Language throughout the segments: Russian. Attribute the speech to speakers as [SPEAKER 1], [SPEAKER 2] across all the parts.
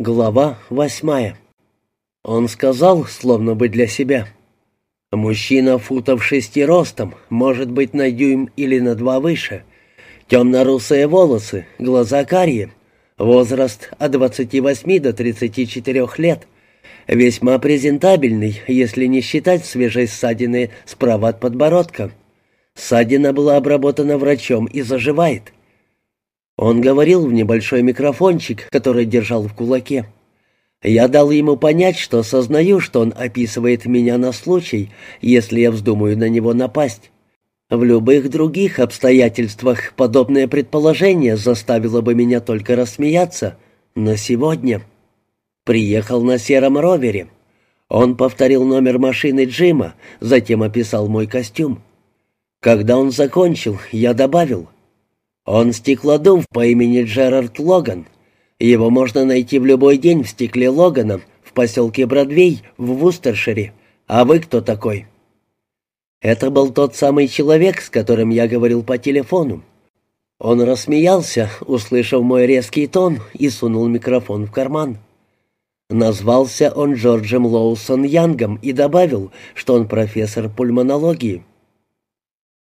[SPEAKER 1] Глава восьмая. Он сказал, словно бы для себя. Мужчина футов шести ростом, может быть, на дюйм или на два выше. Темно-русые волосы, глаза карие. Возраст от 28 до 34 лет. Весьма презентабельный, если не считать свежей ссадины справа от подбородка. Ссадина была обработана врачом и заживает. Он говорил в небольшой микрофончик, который держал в кулаке. Я дал ему понять, что сознаю, что он описывает меня на случай, если я вздумаю на него напасть. В любых других обстоятельствах подобное предположение заставило бы меня только рассмеяться, но сегодня... Приехал на сером ровере. Он повторил номер машины Джима, затем описал мой костюм. Когда он закончил, я добавил — он стеклодув по имени Джерард Логан. Его можно найти в любой день в стекле Логана, в поселке Бродвей, в Вустершире. А вы кто такой?» Это был тот самый человек, с которым я говорил по телефону. Он рассмеялся, услышав мой резкий тон, и сунул микрофон в карман. Назвался он Джорджем Лоусон Янгом и добавил, что он профессор пульмонологии.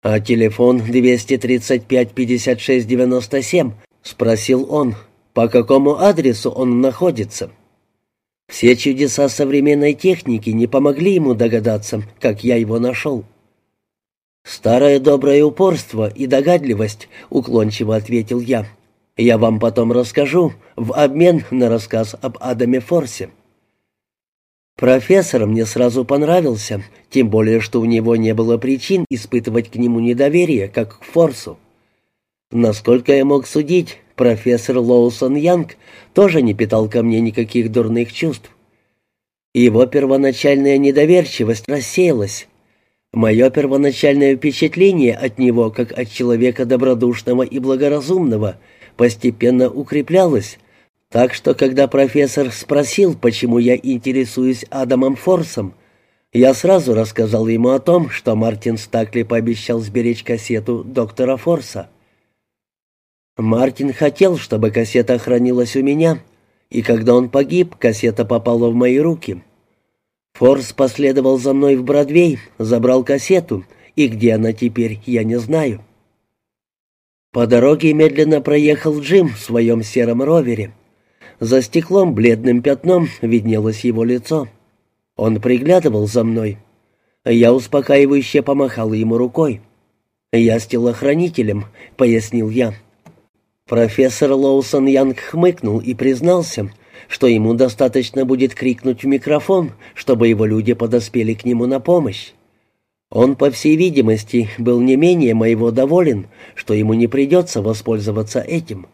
[SPEAKER 1] «А телефон 235-56-97?» — спросил он. «По какому адресу он находится?» Все чудеса современной техники не помогли ему догадаться, как я его нашел. «Старое доброе упорство и догадливость», — уклончиво ответил я. «Я вам потом расскажу, в обмен на рассказ об Адаме Форсе». Профессор мне сразу понравился, тем более, что у него не было причин испытывать к нему недоверие, как к Форсу. Насколько я мог судить, профессор Лоусон Янг тоже не питал ко мне никаких дурных чувств. Его первоначальная недоверчивость рассеялась. Мое первоначальное впечатление от него, как от человека добродушного и благоразумного, постепенно укреплялось, так что, когда профессор спросил, почему я интересуюсь Адамом Форсом, я сразу рассказал ему о том, что Мартин Стакли пообещал сберечь кассету доктора Форса. Мартин хотел, чтобы кассета хранилась у меня, и когда он погиб, кассета попала в мои руки. Форс последовал за мной в Бродвей, забрал кассету, и где она теперь, я не знаю. По дороге медленно проехал Джим в своем сером ровере. За стеклом бледным пятном виднелось его лицо. Он приглядывал за мной. Я успокаивающе помахал ему рукой. «Я с телохранителем», — пояснил я. Профессор Лоусон Янг хмыкнул и признался, что ему достаточно будет крикнуть в микрофон, чтобы его люди подоспели к нему на помощь. Он, по всей видимости, был не менее моего доволен, что ему не придется воспользоваться этим.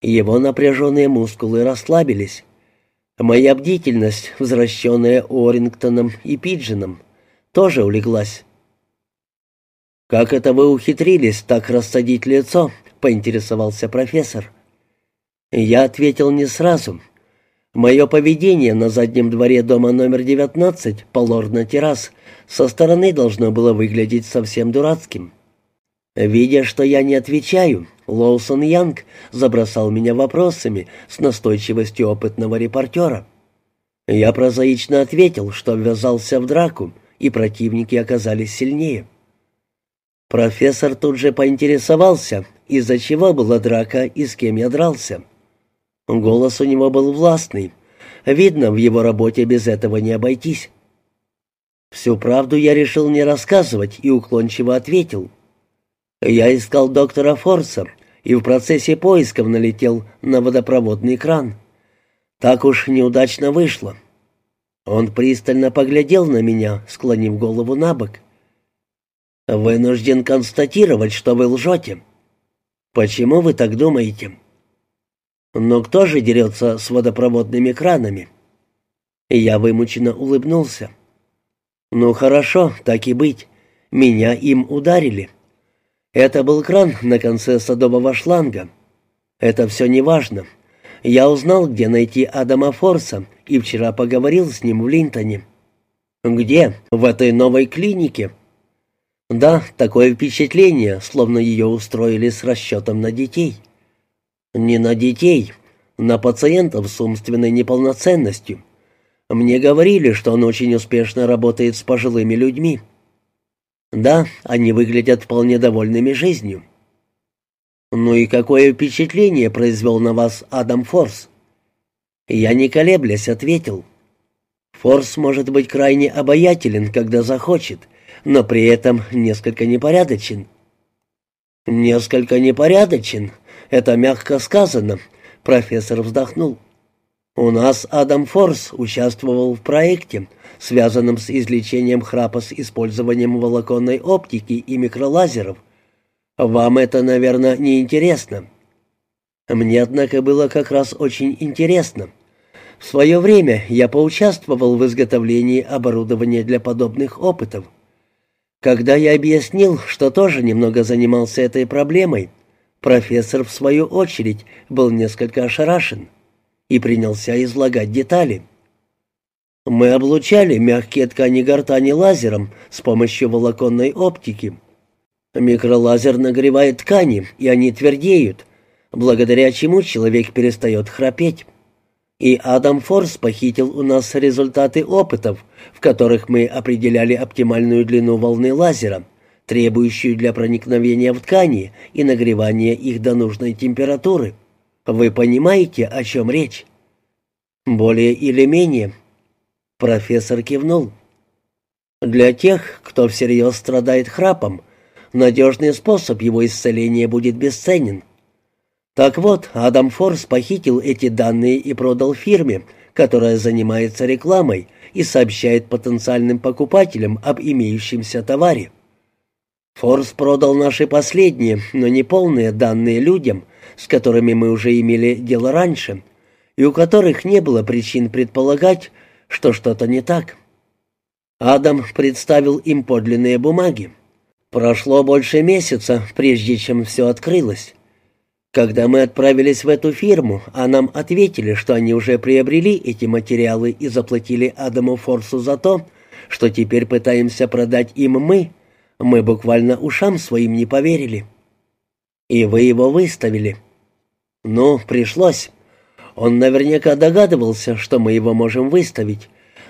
[SPEAKER 1] Его напряженные мускулы расслабились. Моя бдительность, возвращенная Орингтоном и Пиджином, тоже улеглась. «Как это вы ухитрились так рассадить лицо?» — поинтересовался профессор. Я ответил не сразу. Мое поведение на заднем дворе дома номер 19 по Лорна-террас со стороны должно было выглядеть совсем дурацким. Видя, что я не отвечаю, Лоусон Янг забросал меня вопросами с настойчивостью опытного репортера. Я прозаично ответил, что ввязался в драку, и противники оказались сильнее. Профессор тут же поинтересовался, из-за чего была драка и с кем я дрался. Голос у него был властный. Видно, в его работе без этого не обойтись. Всю правду я решил не рассказывать и уклончиво ответил. Я искал доктора Форса и в процессе поисков налетел на водопроводный кран. Так уж неудачно вышло. Он пристально поглядел на меня, склонив голову на бок. «Вынужден констатировать, что вы лжете. Почему вы так думаете?» «Но кто же дерется с водопроводными кранами?» Я вымученно улыбнулся. «Ну хорошо, так и быть. Меня им ударили. Это был кран на конце садового шланга. Это все неважно. Я узнал, где найти Адама Форса, и вчера поговорил с ним в Линтоне. «Где? В этой новой клинике?» «Да, такое впечатление, словно ее устроили с расчетом на детей». «Не на детей. на пациентов с умственной неполноценностью. Мне говорили, что он очень успешно работает с пожилыми людьми. Да, они выглядят вполне довольными жизнью. Ну и какое впечатление произвел на вас Адам Форс? Я не колеблясь ответил. Форс может быть крайне обаятелен, когда захочет, но при этом несколько непорядочен. Несколько непорядочен, это мягко сказано, профессор вздохнул. У нас Адам Форс участвовал в проекте, связанном с излечением храпа с использованием волоконной оптики и микролазеров. Вам это, наверное, не интересно. Мне, однако, было как раз очень интересно. В свое время я поучаствовал в изготовлении оборудования для подобных опытов. Когда я объяснил, что тоже немного занимался этой проблемой, профессор, в свою очередь, был несколько ошарашен и принялся излагать детали. Мы облучали мягкие ткани гортани лазером с помощью волоконной оптики. Микролазер нагревает ткани, и они твердеют, благодаря чему человек перестает храпеть. И Адам Форс похитил у нас результаты опытов, в которых мы определяли оптимальную длину волны лазера, требующую для проникновения в ткани и нагревания их до нужной температуры. Вы понимаете, о чем речь? Более или менее, Профессор кивнул. «Для тех, кто всерьез страдает храпом, надежный способ его исцеления будет бесценен. Так вот, Адам Форс похитил эти данные и продал фирме, которая занимается рекламой и сообщает потенциальным покупателям об имеющемся товаре. Форс продал наши последние, но не полные данные людям, с которыми мы уже имели дело раньше, и у которых не было причин предполагать, что что-то не так. Адам представил им подлинные бумаги. Прошло больше месяца, прежде чем все открылось. Когда мы отправились в эту фирму, а нам ответили, что они уже приобрели эти материалы и заплатили Адаму Форсу за то, что теперь пытаемся продать им мы, мы буквально ушам своим не поверили. И вы его выставили. Ну, пришлось. Он наверняка догадывался, что мы его можем выставить,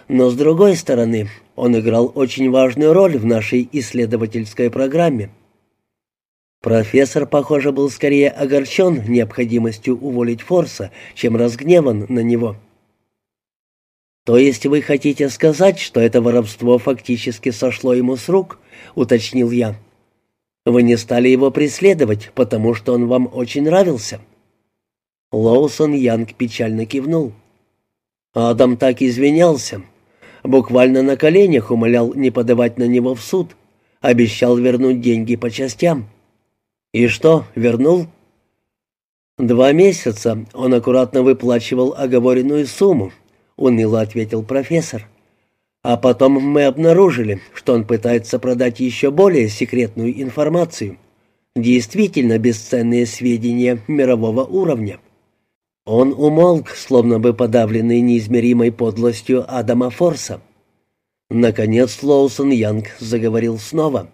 [SPEAKER 1] но, с другой стороны, он играл очень важную роль в нашей исследовательской программе. Профессор, похоже, был скорее огорчен необходимостью уволить Форса, чем разгневан на него. «То есть вы хотите сказать, что это воровство фактически сошло ему с рук?» — уточнил я. «Вы не стали его преследовать, потому что он вам очень нравился?» Лоусон Янг печально кивнул. Адам так извинялся. Буквально на коленях умолял не подавать на него в суд. Обещал вернуть деньги по частям. И что, вернул? Два месяца он аккуратно выплачивал оговоренную сумму, уныло ответил профессор. А потом мы обнаружили, что он пытается продать еще более секретную информацию. Действительно бесценные сведения мирового уровня. Он умолк, словно бы подавленный неизмеримой подлостью Адама Форса. Наконец Лоусон Янг заговорил снова.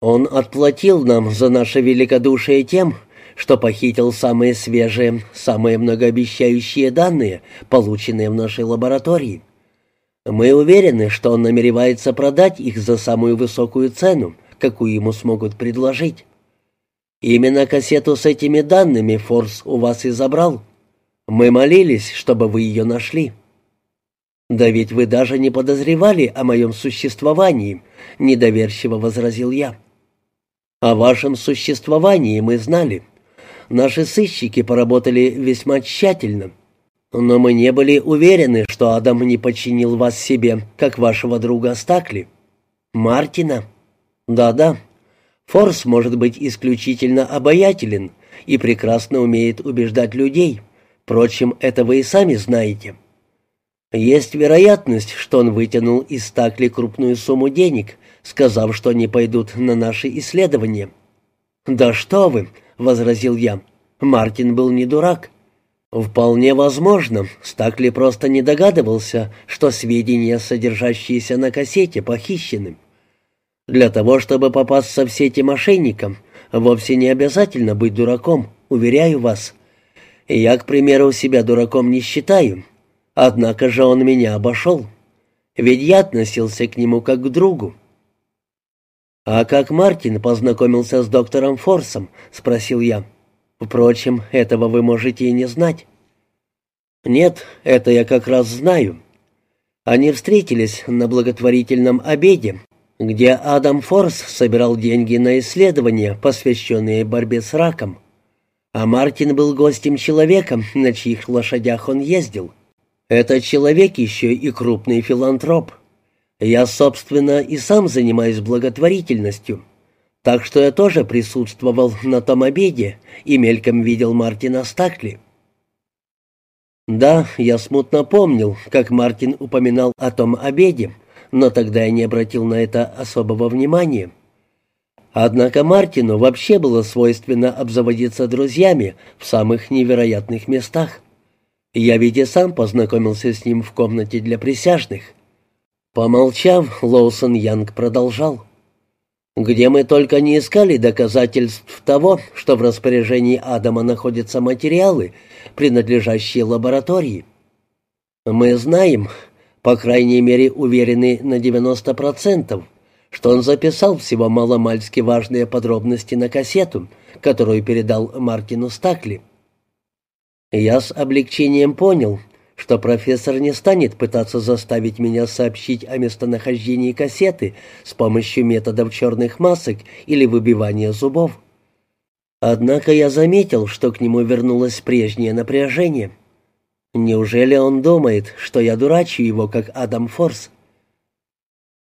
[SPEAKER 1] «Он отплатил нам за наше великодушие тем, что похитил самые свежие, самые многообещающие данные, полученные в нашей лаборатории. Мы уверены, что он намеревается продать их за самую высокую цену, какую ему смогут предложить. Именно кассету с этими данными Форс у вас и забрал. Мы молились, чтобы вы ее нашли. Да ведь вы даже не подозревали о моем существовании, недоверчиво возразил я. О вашем существовании мы знали. Наши сыщики поработали весьма тщательно. Но мы не были уверены, что Адам не подчинил вас себе, как вашего друга Стакли. Мартина? Да-да, Форс может быть исключительно обаятелен и прекрасно умеет убеждать людей. Впрочем, это вы и сами знаете. Есть вероятность, что он вытянул из Стакли крупную сумму денег, сказав, что они пойдут на наши исследования. «Да что вы!» — возразил я. «Мартин был не дурак». «Вполне возможно, Стакли просто не догадывался, что сведения, содержащиеся на кассете, похищены». Для того, чтобы попасться в сети мошенникам, вовсе не обязательно быть дураком, уверяю вас. Я, к примеру, себя дураком не считаю. Однако же он меня обошел. Ведь я относился к нему как к другу. «А как Мартин познакомился с доктором Форсом?» — спросил я. «Впрочем, этого вы можете и не знать». «Нет, это я как раз знаю. Они встретились на благотворительном обеде, где Адам Форс собирал деньги на исследования, посвященные борьбе с раком. А Мартин был гостем-человеком, на чьих лошадях он ездил. Этот человек еще и крупный филантроп. Я, собственно, и сам занимаюсь благотворительностью. Так что я тоже присутствовал на том обеде и мельком видел Мартина Стакли. Да, я смутно помнил, как Мартин упоминал о том обеде, но тогда я не обратил на это особого внимания. Однако Мартину вообще было свойственно обзаводиться друзьями в самых невероятных местах. Я ведь и сам познакомился с ним в комнате для присяжных. Помолчав, Лоусон Янг продолжал. «Где мы только не искали доказательств того, что в распоряжении Адама находятся материалы, принадлежащие лаборатории. Мы знаем, по крайней мере уверены на 90%, что он записал всего маломальски важные подробности на кассету, которую передал Мартину Стакли. Я с облегчением понял, что профессор не станет пытаться заставить меня сообщить о местонахождении кассеты с помощью методов черных масок или выбивания зубов. Однако я заметил, что к нему вернулось прежнее напряжение. Неужели он думает, что я дурачу его, как Адам Форс?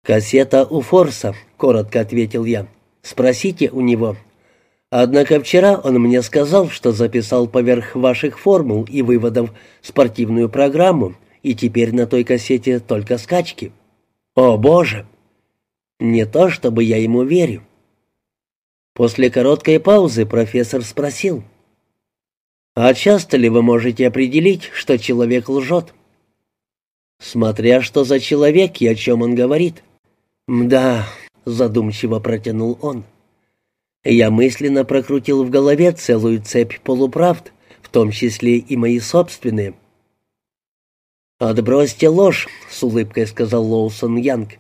[SPEAKER 1] «Кассета у Форса», — коротко ответил я. «Спросите у него». Однако вчера он мне сказал, что записал поверх ваших формул и выводов спортивную программу, и теперь на той кассете только скачки. О, Боже! Не то, чтобы я ему верю. После короткой паузы профессор спросил. «А часто ли вы можете определить, что человек лжет?» «Смотря что за человек и о чем он говорит». «Да», — задумчиво протянул он. Я мысленно прокрутил в голове целую цепь полуправд, в том числе и мои собственные. «Отбросьте ложь», — с улыбкой сказал Лоусон Янг,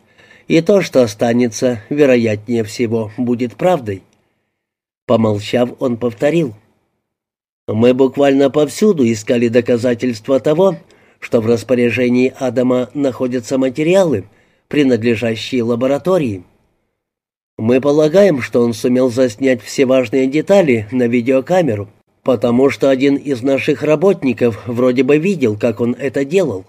[SPEAKER 1] «и то, что останется, вероятнее всего, будет правдой». Помолчав, он повторил. «Мы буквально повсюду искали доказательства того, что в распоряжении Адама находятся материалы, принадлежащие лаборатории». Мы полагаем, что он сумел заснять все важные детали на видеокамеру, потому что один из наших работников вроде бы видел, как он это делал.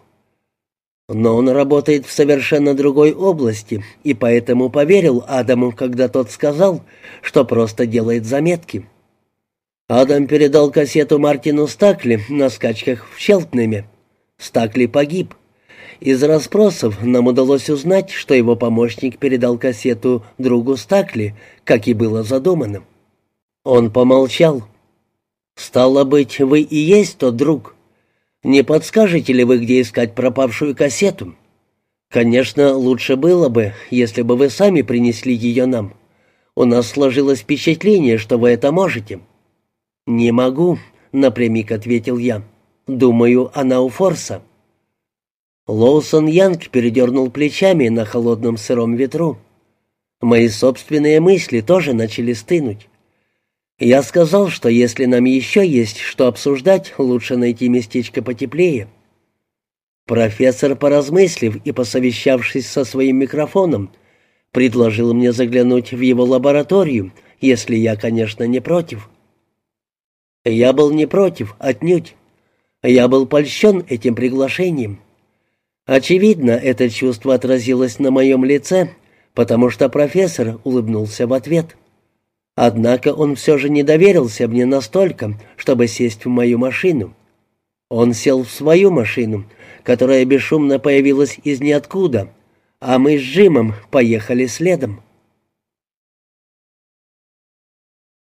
[SPEAKER 1] Но он работает в совершенно другой области, и поэтому поверил Адаму, когда тот сказал, что просто делает заметки. Адам передал кассету Мартину Стакли на скачках в Челтнеме. Стакли погиб. Из расспросов нам удалось узнать, что его помощник передал кассету другу Стакли, как и было задумано. Он помолчал. «Стало быть, вы и есть тот друг. Не подскажете ли вы, где искать пропавшую кассету? Конечно, лучше было бы, если бы вы сами принесли ее нам. У нас сложилось впечатление, что вы это можете». «Не могу», — напрямик ответил я. «Думаю, она у Форса». Лоусон Янг передернул плечами на холодном сыром ветру. Мои собственные мысли тоже начали стынуть. Я сказал, что если нам еще есть что обсуждать, лучше найти местечко потеплее. Профессор, поразмыслив и посовещавшись со своим микрофоном, предложил мне заглянуть в его лабораторию, если я, конечно, не против. Я был не против, отнюдь. Я был польщен этим приглашением. Очевидно, это чувство отразилось на моем лице, потому что профессор улыбнулся в ответ. Однако он все же не доверился мне настолько, чтобы сесть в мою машину. Он сел в свою машину, которая бесшумно появилась из ниоткуда, а мы с Джимом поехали следом.